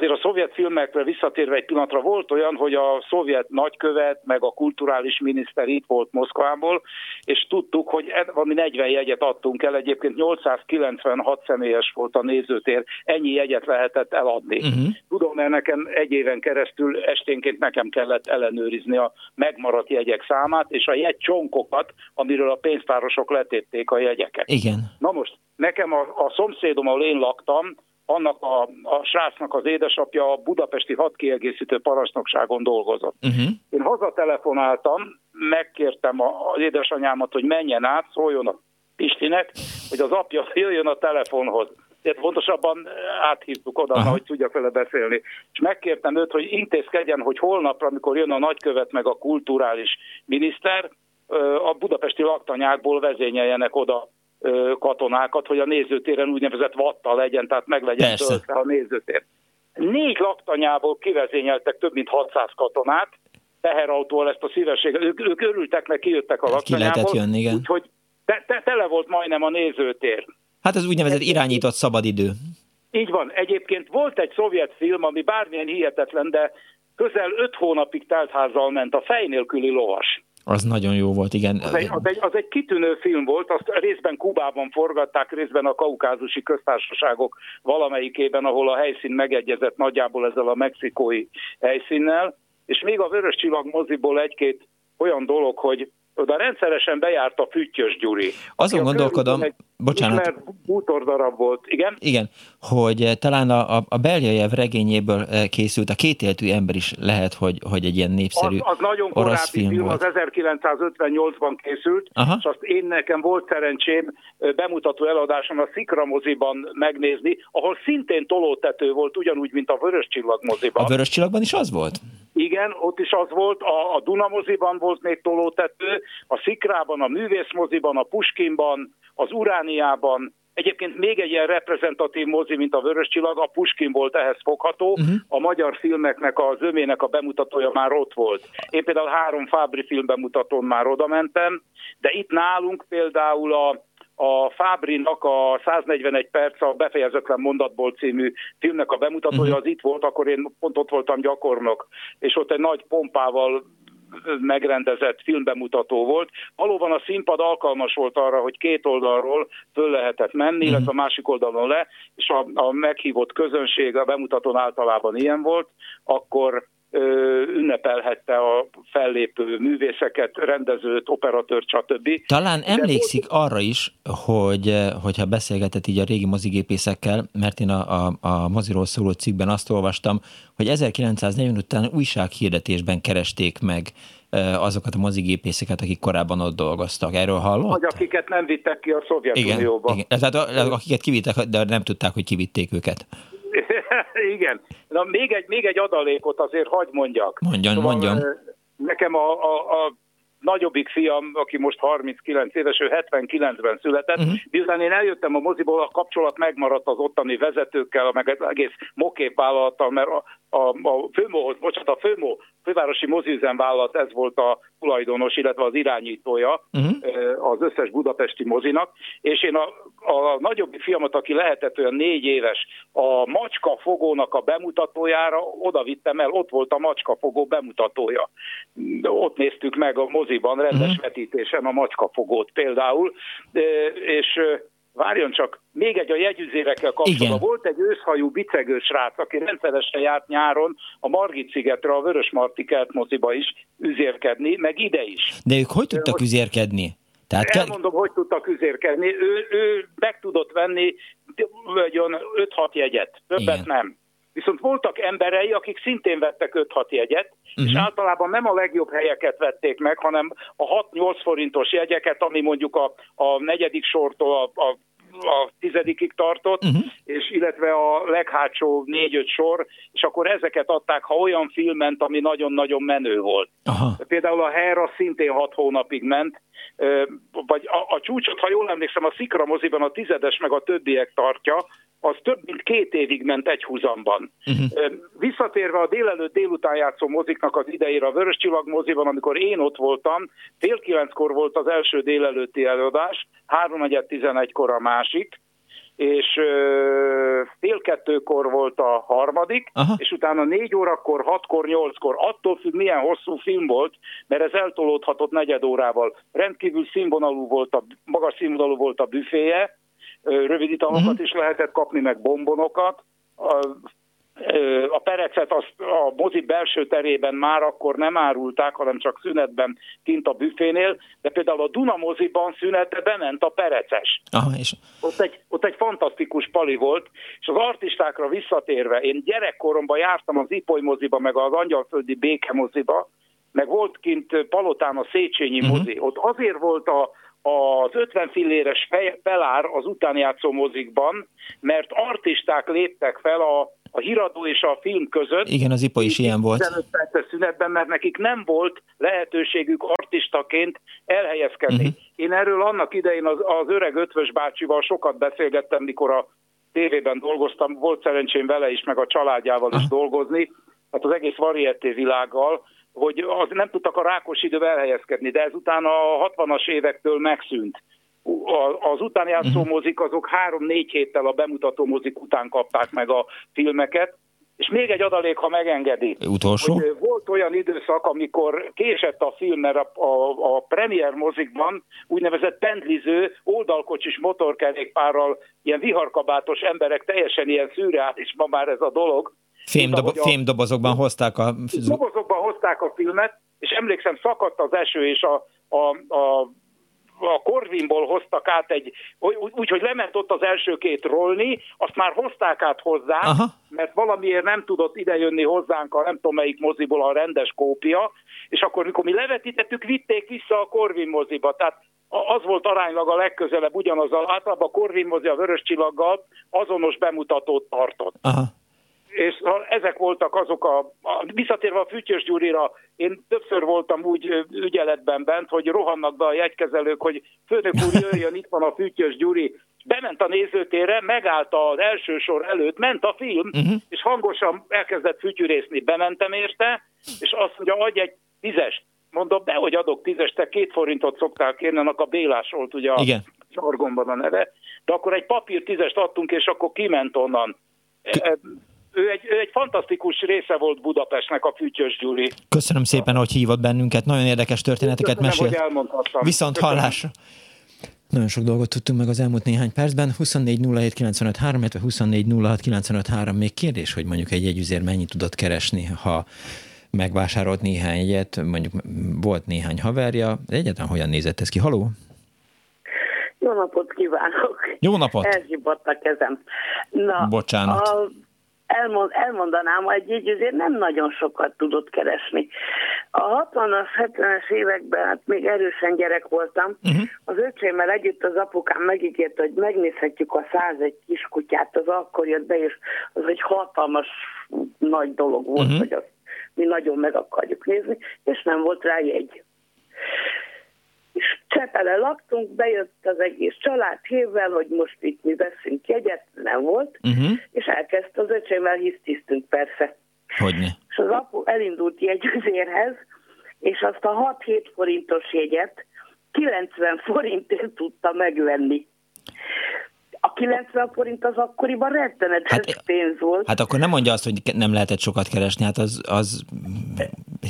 Azért a szovjet filmekre visszatérve egy pillanatra volt olyan, hogy a szovjet nagykövet, meg a kulturális miniszter itt volt Moszkvából, és tudtuk, hogy valami 40 jegyet adtunk el, egyébként 896 személyes volt a nézőtér, ennyi jegyet lehetett eladni. Uh-huh. Tudom, mert nekem egy éven keresztül esténként nekem kellett ellenőrizni a megmaradt jegyek számát, és a jegycsonkokat, amiről a pénztárosok letépték a jegyeket. Igen. Na most, nekem a, a szomszédom, ahol én laktam, annak a, a srácnak az édesapja a budapesti hadkiegészítő parancsnokságon dolgozott. Uh-huh. Én hazatelefonáltam, megkértem az édesanyámat, hogy menjen át, szóljon a Pistinek, hogy az apja jöjjön a telefonhoz. Tehát pontosabban áthívtuk oda, Aha. hogy tudjak vele beszélni. És megkértem őt, hogy intézkedjen, hogy holnapra, amikor jön a nagykövet meg a kulturális miniszter, a budapesti laktanyákból vezényeljenek oda katonákat, hogy a nézőtéren úgynevezett vatta legyen, tehát meg legyen töltve a nézőtér. Négy laktanyából kivezényeltek több mint 600 katonát, teherautóval ezt a szívességet, ők, ők örültek neki, jöttek a laktanyából, ki úgyhogy te, te, tele volt majdnem a nézőtér. Hát ez úgynevezett irányított szabadidő. Így van. Egyébként volt egy szovjet film, ami bármilyen hihetetlen, de közel öt hónapig teltházzal ment a fej nélküli lovas. Az nagyon jó volt, igen. Az egy, az, egy, az egy kitűnő film volt, azt részben Kubában forgatták, részben a kaukázusi köztársaságok valamelyikében, ahol a helyszín megegyezett nagyjából ezzel a mexikói helyszínnel, és még a Vörös Csillag moziból egy-két olyan dolog, hogy oda rendszeresen bejárt a Füttyös Gyuri. Azon gondolkodom, egy bocsánat. bútordarab volt, igen? Igen, hogy eh, talán a, a, Beljajev regényéből eh, készült a kétéltű ember is lehet, hogy, hogy egy ilyen népszerű az, az nagyon orosz film, film volt. az 1958-ban készült, Aha. és azt én nekem volt szerencsém eh, bemutató eladáson a Szikra moziban megnézni, ahol szintén tolótető volt, ugyanúgy, mint a Vörös Csillag moziban. A Vörös Csillagban is az volt? Igen, ott is az volt, a, a Duna moziban volt még tolótető, a Szikrában, a Művészmoziban, a Puskinban, az Urániában, Egyébként még egy ilyen reprezentatív mozi, mint a Vörös Csillag, a Puskin volt ehhez fogható, uh-huh. a magyar filmeknek az ömének a bemutatója már ott volt. Én például három Fábri film bemutatón már oda mentem, de itt nálunk például a a Fábrinak a 141 perc a befejezetlen mondatból című filmnek a bemutatója uh-huh. az itt volt, akkor én pont ott voltam gyakornok, és ott egy nagy pompával megrendezett filmbemutató volt. Valóban a színpad alkalmas volt arra, hogy két oldalról föl lehetett menni, uh-huh. illetve a másik oldalon le, és a, a meghívott közönség a bemutatón általában ilyen volt, akkor ünnepelhette a fellépő művészeket, rendezőt, operatőrt, stb. Talán emlékszik arra is, hogy hogyha beszélgetett így a régi mozigépészekkel, mert én a, a, a moziról szóló cikkben azt olvastam, hogy 1940 után újsághirdetésben keresték meg azokat a mozigépészeket, akik korábban ott dolgoztak. Erről hallott? Vagy akiket nem vittek ki a Szovjetunióba. Igen, igen. Tehát akiket kivittek, de nem tudták, hogy kivitték őket. Igen. Na, még egy, még egy adalékot azért hagy mondjak. Mondjon, szóval, mondjon. Nekem a, a, a nagyobbik fiam, aki most 39 éves, ő 79-ben született, uh-huh. miután én eljöttem a moziból, a kapcsolat megmaradt az ottani vezetőkkel, meg az egész moképvállalattal, mert a, a, a főmóhoz, bocsánat, a főmó, fővárosi moziüzemvállalat, ez volt a tulajdonos, illetve az irányítója uh-huh. az összes budapesti mozinak, és én a, a nagyobb fiamat, aki lehetett olyan négy éves, a macska fogónak a bemutatójára oda vittem el, ott volt a macska fogó bemutatója. Ott néztük meg a moziban, rendes uh-huh. vetítésen a macska fogót például, és Várjon csak, még egy a jegyüzérekkel kapcsolatban. Igen. Volt egy őszhajú bicegős srác, aki rendszeresen járt nyáron a Margit szigetre, a Vörös Marti moziba is üzérkedni, meg ide is. De ők hogy tudtak Most üzérkedni? Tehát elmondom, hogy tudtak üzérkedni. Ő, ő meg tudott venni 5-6 jegyet, többet Igen. nem. Viszont voltak emberei, akik szintén vettek 5-6 jegyet, uh-huh. és általában nem a legjobb helyeket vették meg, hanem a 6-8 forintos jegyeket, ami mondjuk a, a negyedik sortól a, a a tizedikig tartott, uh-huh. és illetve a leghátsó négy-öt sor, és akkor ezeket adták, ha olyan film ment, ami nagyon-nagyon menő volt. Aha. Például a Hera szintén hat hónapig ment, vagy a, a csúcsot, ha jól emlékszem, a Szikra moziban a tizedes meg a többiek tartja, az több mint két évig ment egy húzamban. Uh-huh. Visszatérve a délelőtt délután játszó moziknak az idejére a Vörös Csillag moziban, amikor én ott voltam, fél kilenckor volt az első délelőtti előadás, három tizenegykor a másik, és fél kettőkor volt a harmadik, Aha. és utána négy órakor, hatkor, nyolckor, attól függ milyen hosszú film volt, mert ez eltolódhatott negyed órával. Rendkívül színvonalú volt a, magas színvonalú volt a büféje, rövid italokat uh-huh. is lehetett kapni, meg bombonokat. A, a perecet azt a mozi belső terében már akkor nem árulták, hanem csak szünetben kint a büfénél, de például a Duna moziban szünete bement a pereces. Aha, és... ott, egy, ott egy fantasztikus pali volt, és az artistákra visszatérve, én gyerekkoromban jártam az Ipoly moziba, meg az Angyalföldi Béke moziba, meg volt kint Palotán a Széchenyi uh-huh. mozi. Ott azért volt a, az 50 filléres felár az utánjátszó mozikban, mert artisták léptek fel a, a híradó és a film között. Igen, az IPA is ilyen volt. 15 perces szünetben, mert nekik nem volt lehetőségük artistaként elhelyezkedni. Uh-huh. Én erről annak idején az, az öreg ötvös bácsival sokat beszélgettem, mikor a tévében dolgoztam, volt szerencsém vele is, meg a családjával is dolgozni, hát az egész varieté világgal, hogy az nem tudtak a rákos időben elhelyezkedni, de ezután a 60-as évektől megszűnt. Az utánjátszó mhm. mozik azok három-négy héttel a bemutató mozik után kapták meg a filmeket, és még egy adalék, ha megengedi. Utolsó? Hogy volt olyan időszak, amikor késett a film, mert a, a, a premier mozikban úgynevezett pendliző, oldalkocsis motorkerékpárral ilyen viharkabátos emberek teljesen ilyen szűrát, és ma már ez a dolog, Fémdobo- a, fémdobozokban hozták a... Dobozokban hozták a filmet, és emlékszem, szakadt az eső, és a, a, a a Corvinból hoztak át egy, úgy, hogy lement ott az első két rolni, azt már hozták át hozzá, Aha. mert valamiért nem tudott idejönni hozzánk a nem tudom melyik moziból a rendes kópia, és akkor mikor mi levetítettük, vitték vissza a Corvin moziba, tehát az volt aránylag a legközelebb ugyanaz, általában a Corvin mozi a vörös csillaggal azonos bemutatót tartott. Aha és ezek voltak azok a, a visszatérve a Fütyös Gyurira, én többször voltam úgy ügyeletben bent, hogy rohannak be a jegykezelők, hogy főnök úr jöjjön, itt van a Fütyös Gyuri, bement a nézőtérre, megállt az első sor előtt, ment a film, uh-huh. és hangosan elkezdett fütyűrészni, bementem érte, és azt mondja, adj egy tízest. Mondom, be, hogy adok tízest, te két forintot szoktál kérni, annak a Bélás volt ugye a Igen. sargomban a neve, de akkor egy papír tízest adtunk, és akkor kiment onnan. E, ő egy, ő egy fantasztikus része volt Budapestnek a Fütyös Gyuri. Köszönöm szépen, hogy hívott bennünket, nagyon érdekes történeteket Köszönöm, mesélt. hogy. Viszont Köszönöm. hallásra. Nagyon sok dolgot tudtunk meg az elmúlt néhány percben. 24 07 953, illetve 24 Még kérdés, hogy mondjuk egy jegyüzér mennyit tudott keresni, ha megvásárolt néhány jegyet, mondjuk volt néhány haverja. Egyáltalán hogyan nézett ez ki? Haló? Jó napot kívánok! Jó napot! Elzsibott a kezem. Na, Bocsánat. A elmond, elmondanám, hogy így azért nem nagyon sokat tudott keresni. A 60-as, 70-es években, hát még erősen gyerek voltam, uh-huh. az öcsémmel együtt az apukám megígért, hogy megnézhetjük a 101 kiskutyát, az akkor jött be, és az egy hatalmas nagy dolog volt, uh-huh. hogy azt mi nagyon meg akarjuk nézni, és nem volt rá jegy. Szepele laktunk, bejött az egész család hívvel, hogy most itt mi veszünk jegyet, nem volt, uh-huh. és elkezdte az öcsémmel hisztisztünk persze. Hogyne. És az apu elindult jegyüzérhez, és azt a 6-7 forintos jegyet 90 forintért tudta megvenni. A 90 forint az akkoriban rettenetes hát, pénz volt. Hát akkor nem mondja azt, hogy nem lehetett sokat keresni, hát az... az,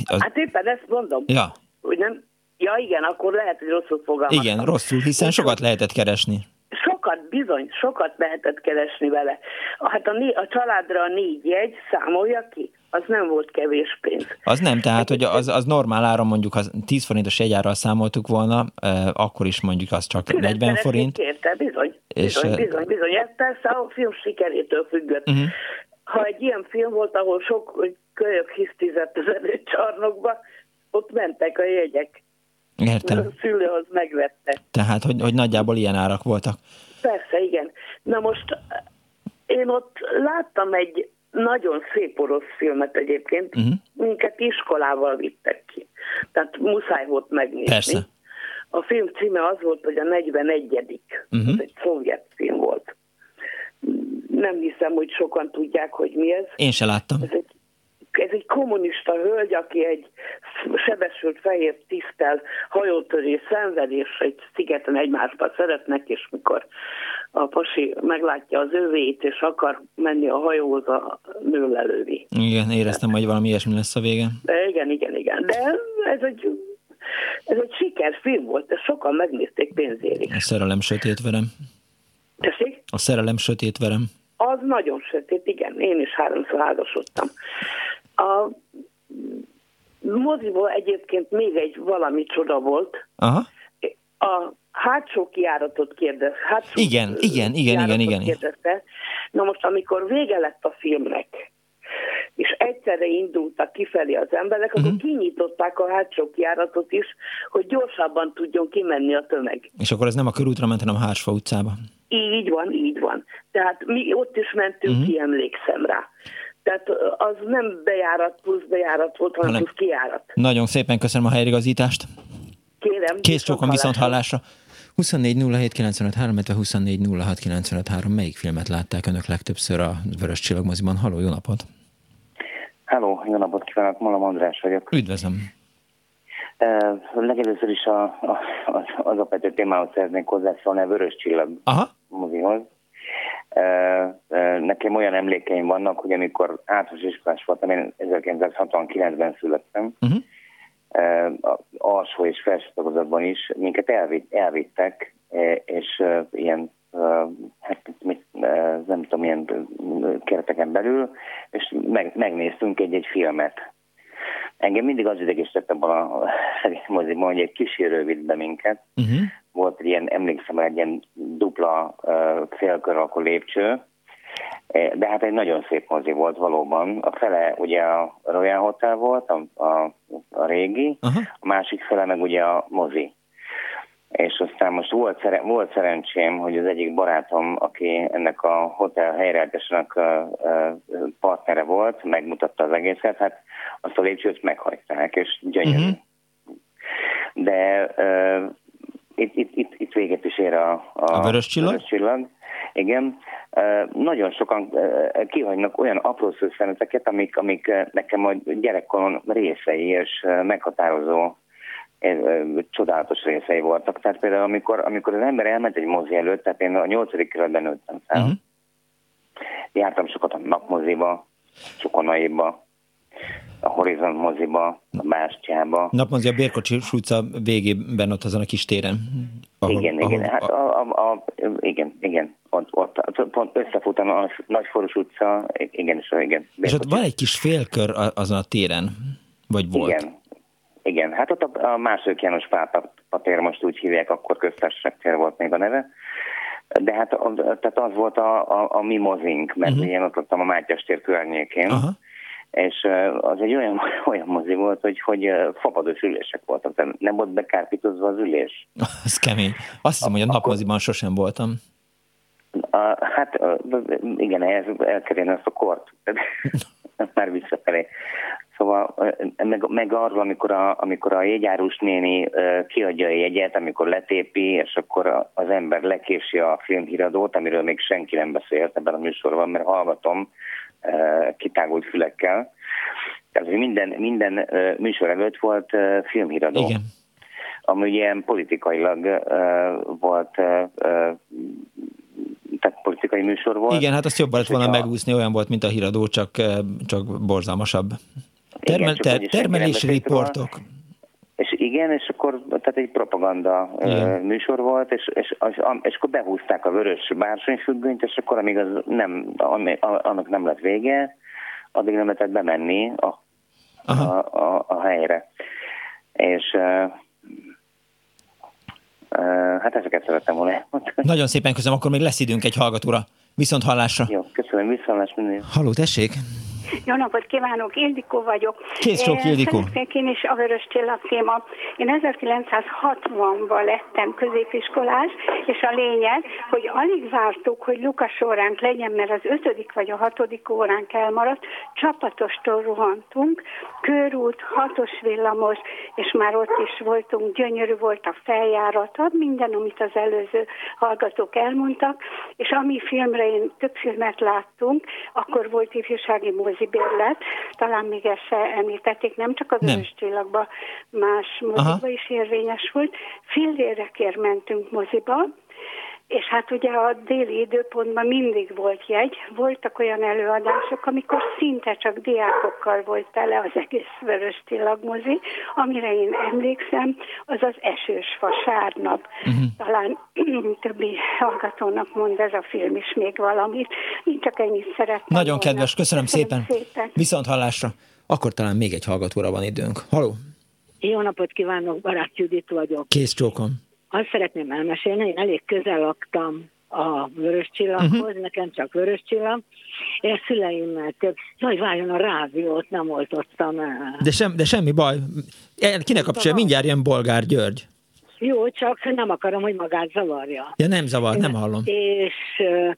az... Hát éppen ezt mondom. Ja. Hogy nem, ja igen, akkor lehet, hogy rosszul fogalmaztam. Igen, rosszul, hiszen sokat lehetett keresni. Sokat, bizony, sokat lehetett keresni vele. Hát a, a családra a négy jegy, számolja ki az nem volt kevés pénz. Az nem, tehát hogy az, az normál áron mondjuk, ha 10 forintos jegyárral számoltuk volna, akkor is mondjuk az csak 40 forint. Érte, bizony, és, bizony, bizony, bizony. Ez persze a film sikerétől függött. Uh-huh. Ha egy ilyen film volt, ahol sok kölyök hisztizett az előcsarnokba, ott mentek a jegyek. Értem. A szülő az megvette. Tehát, hogy, hogy nagyjából ilyen árak voltak. Persze, igen. Na most én ott láttam egy nagyon szép orosz filmet egyébként, uh-huh. minket iskolával vittek ki. Tehát muszáj volt megnézni. Persze. A film címe az volt, hogy a 41 uh-huh. Ez egy szovjet film volt. Nem hiszem, hogy sokan tudják, hogy mi ez. Én se láttam. Ez egy ez egy kommunista hölgy, aki egy sebesült fehér tisztel hajótörés szenved, és egy szigeten egymásba szeretnek, és mikor a pasi meglátja az övét, és akar menni a hajóhoz, a nő lelővi. Igen, éreztem, hogy valami ilyesmi lesz a vége. De igen, igen, igen. De ez egy, ez egy sikerfilm volt, ezt sokan megnézték pénzérig. A szerelem sötét verem. Tessék? A szerelem sötét verem. Az nagyon sötét, igen. Én is háromszor házasodtam. A moziból egyébként még egy valami csoda volt. Aha. A hátsó kiáratot kérdez. Hátsó igen, igen, igen, igen, igen. Kérdezte. Na most, amikor vége lett a filmnek, és egyszerre indultak kifelé az emberek, uh-huh. akkor mhm. kinyitották a hátsó kiáratot is, hogy gyorsabban tudjon kimenni a tömeg. És akkor ez nem a körútra ment, hanem a Hársfa utcába? Így van, így van. Tehát mi ott is mentünk uh-huh. ki, emlékszem rá. Tehát az nem bejárat plusz bejárat volt, hanem, hanem plusz kiárat. Nagyon szépen köszönöm a helyreigazítást. Kérem. Kész csókon viszont hallásra. 24 07 illetve 24 Melyik filmet látták önök legtöbbször a Vörös Csillagmoziban? Haló, jó napot! Halló, jó napot kívánok, Malam András vagyok. Üdvözlöm! Uh, legelőször is a, a, az alapvető témához szeretnék hozzászólni a Vörös Csillag Aha. mozihoz. Nekem olyan emlékeim vannak, hogy amikor általános iskolás voltam, én 1969-ben születtem, uh-huh. alsó és felső tagozatban is minket elvitt, elvittek, és ilyen hát mit, nem tudom, milyen kereteken belül, és meg, megnéztünk egy-egy filmet. Engem mindig az idegesített abban a moziban, hogy egy kísérő vitt be minket. Uh-huh. Volt ilyen, emlékszem, egy ilyen dupla félkör alkó lépcső, e, de hát egy nagyon szép mozi volt valóban. A fele ugye a Royal Hotel volt, a, a, a régi, uh-huh. a másik fele meg ugye a mozi. És aztán most volt, szere, volt szerencsém, hogy az egyik barátom, aki ennek a hotel helyreállításnak partnere volt, megmutatta az egészet, hát azt a lépcsőt meghagyták, és gyönyörű. Uh-huh. De itt, itt, itt, itt véget is ér a, a, a vörös csillag. Vörös csillag. Igen. Nagyon sokan kihagynak olyan apró szőszeneteket, amik, amik nekem a gyerekkoron részei és meghatározó csodálatos részei voltak. Tehát például amikor, amikor az ember elment egy mozi előtt, tehát én a nyolcadik kerületben nőttem fel, uh-huh. jártam sokat a napmoziba, Csokonaiba, a Horizon moziba, a Bástyába. Napmozi a Bérkocsi utca végében ott azon a kis téren. Ahol, igen, ahol, igen, hát a, a, a, igen, igen, ott, ott pont összefutam a Nagyforos utca, igen, és igen. Bérkocsi. És ott van egy kis félkör azon a téren, vagy volt? Igen, igen, hát ott a, a második János Pápa tér most úgy hívják, akkor köztársaság tér volt még a neve. De hát tehát az volt a, a, a mi mozink, mert uh-huh. én ott a Mátyás tér környékén. Uh-huh és az egy olyan, olyan mozi volt, hogy, hogy fapados ülések voltak, de nem volt bekárpítozva az ülés. Az kemény. Azt hiszem, hogy a napmoziban sosem voltam. A, hát igen, ehhez elkerülni azt a kort, már visszafelé. Szóval meg, meg arról, amikor a, amikor a jegyárus néni kiadja a jegyet, amikor letépi, és akkor az ember lekési a filmhíradót, amiről még senki nem beszélt ebben a műsorban, mert hallgatom kitágult fülekkel. Tehát minden, minden műsor előtt volt filmhíradó. Igen. Ami ilyen politikailag volt tehát politikai műsor volt. Igen, hát azt jobban lett volna megúszni, olyan volt, mint a híradó, csak, csak borzalmasabb. Termel, igen, ter, termelési riportok. És igen, és akkor tehát egy propaganda igen. műsor volt, és, és, és, és akkor behúzták a vörös bársonyfüggönyt, és akkor amíg az nem, annak nem lett vége, addig nem lehetett bemenni a, a, a, a helyre. És hát ezeket szerettem volna elmondani. Nagyon szépen köszönöm, akkor még lesz időnk egy hallgatóra. Viszont hallásra. Jó, köszönöm, viszont hallás minden. Halló, tessék! Jó napot kívánok, Ildikó vagyok. Kész sok, Ildikó. Én is a Vörös Csillag téma. Én 1960-ban lettem középiskolás, és a lényeg, hogy alig vártuk, hogy Lukas óránk legyen, mert az ötödik vagy a hatodik óránk elmaradt, csapatostól rohantunk, körút, hatos villamos, és már ott is voltunk, gyönyörű volt a feljárat, minden, amit az előző hallgatók elmondtak, és ami filmre én több filmet láttunk, akkor volt ifjúsági mozi bérlet, talán még ezt se említették, nem csak az Vörös Csillagban, más moziba is érvényes volt. Fillérekért mentünk moziba, és hát ugye a déli időpontban mindig volt jegy, voltak olyan előadások, amikor szinte csak diákokkal volt tele az egész Vörös mozi, amire én emlékszem, az az esős vasárnap. Uh-huh. Talán többi hallgatónak mond ez a film is még valamit. Én csak ennyit szeretném. Nagyon volna. kedves, köszönöm, köszönöm szépen. szépen. Viszont hallásra. Akkor talán még egy hallgatóra van időnk. Haló! Jó napot kívánok, Barát Judit vagyok. Kész csókom azt szeretném elmesélni, én elég közel laktam a vörös csillaghoz, uh-huh. nekem csak vörös csillag, és szüleimmel több, jaj, várjon a rádiót, nem oltottam el. De, sem, de semmi baj, kinek kapcsolja, mindjárt jön Bolgár György. Jó, csak nem akarom, hogy magát zavarja. Ja, nem zavar, nem hallom. És ö,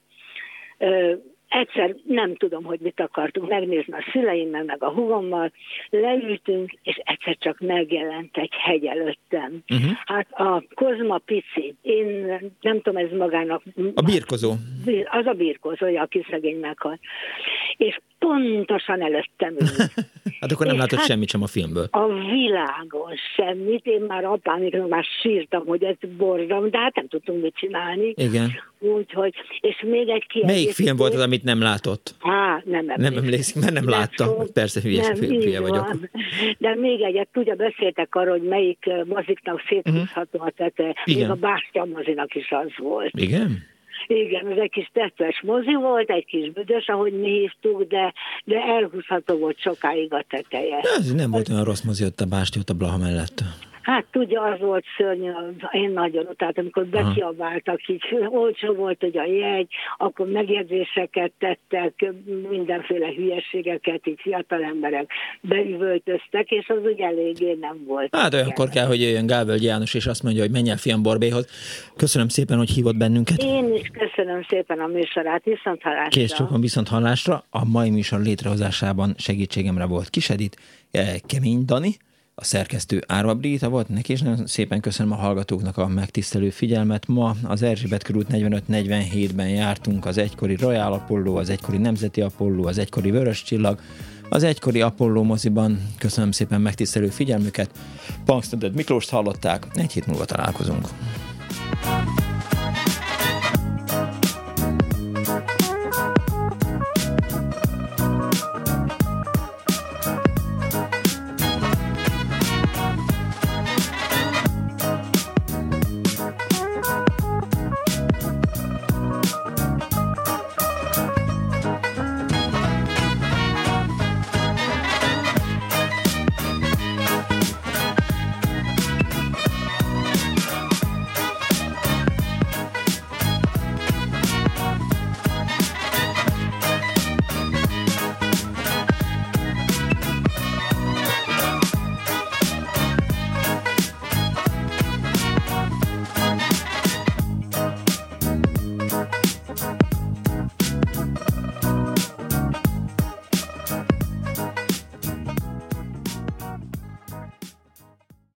ö, egyszer nem tudom, hogy mit akartunk megnézni a szüleimmel, meg a hugommal, leültünk, és egyszer csak megjelent egy hegy előttem. Uh-huh. Hát a Kozma Pici, én nem tudom, ez magának... A birkozó. Az a birkozója, aki szegény meghalt. És pontosan előttem ült. hát akkor nem látott hát semmit sem a filmből. A világon semmit. Én már apámiknak már sírtam, hogy ez borzam, de hát nem tudtunk mit csinálni. Igen. Úgyhogy, és még egy kérdés. Melyik film volt az, amit nem látott? Á, nem emlékszik. Nem emlékszik, mert nem, látta. Szó. Persze hülyes nem, hülye vagyok. Van. De még egyet, tudja, beszéltek arról, hogy melyik moziknak széthúzható uh-huh. a tete. Még a Bástya mozinak is az volt. Igen? Igen, ez egy kis tettes mozi volt, egy kis büdös, ahogy mi hívtuk, de, de elhúzható volt sokáig a teteje. Ez nem volt olyan rossz mozi ott a Básti, ott a Blaha mellett. Hát tudja, az volt szörnyű, én nagyon utáltam, amikor bekiabáltak, így olcsó volt hogy a jegy, akkor megjegyzéseket tettek, mindenféle hülyeségeket, így fiatal emberek beüvöltöztek, és az úgy eléggé nem volt. Hát olyankor kell, hogy jöjjön Gávölgy János, és azt mondja, hogy menj el fiam Borbéhoz. Köszönöm szépen, hogy hívott bennünket. Én is köszönöm szépen a műsorát, viszont hallásra. Kész csokon viszont hallásra. A mai műsor létrehozásában segítségemre volt Kisedit, eh, Kemény Dani, a szerkesztő Árva Brita volt, neki is nagyon szépen köszönöm a hallgatóknak a megtisztelő figyelmet. Ma az Erzsébet körút 45-47-ben jártunk az egykori Royal Apollo, az egykori Nemzeti Apollo, az egykori Vörös Csillag, az egykori Apollo moziban. Köszönöm szépen megtisztelő figyelmüket. Punksnoded Miklóst hallották, egy hét múlva találkozunk.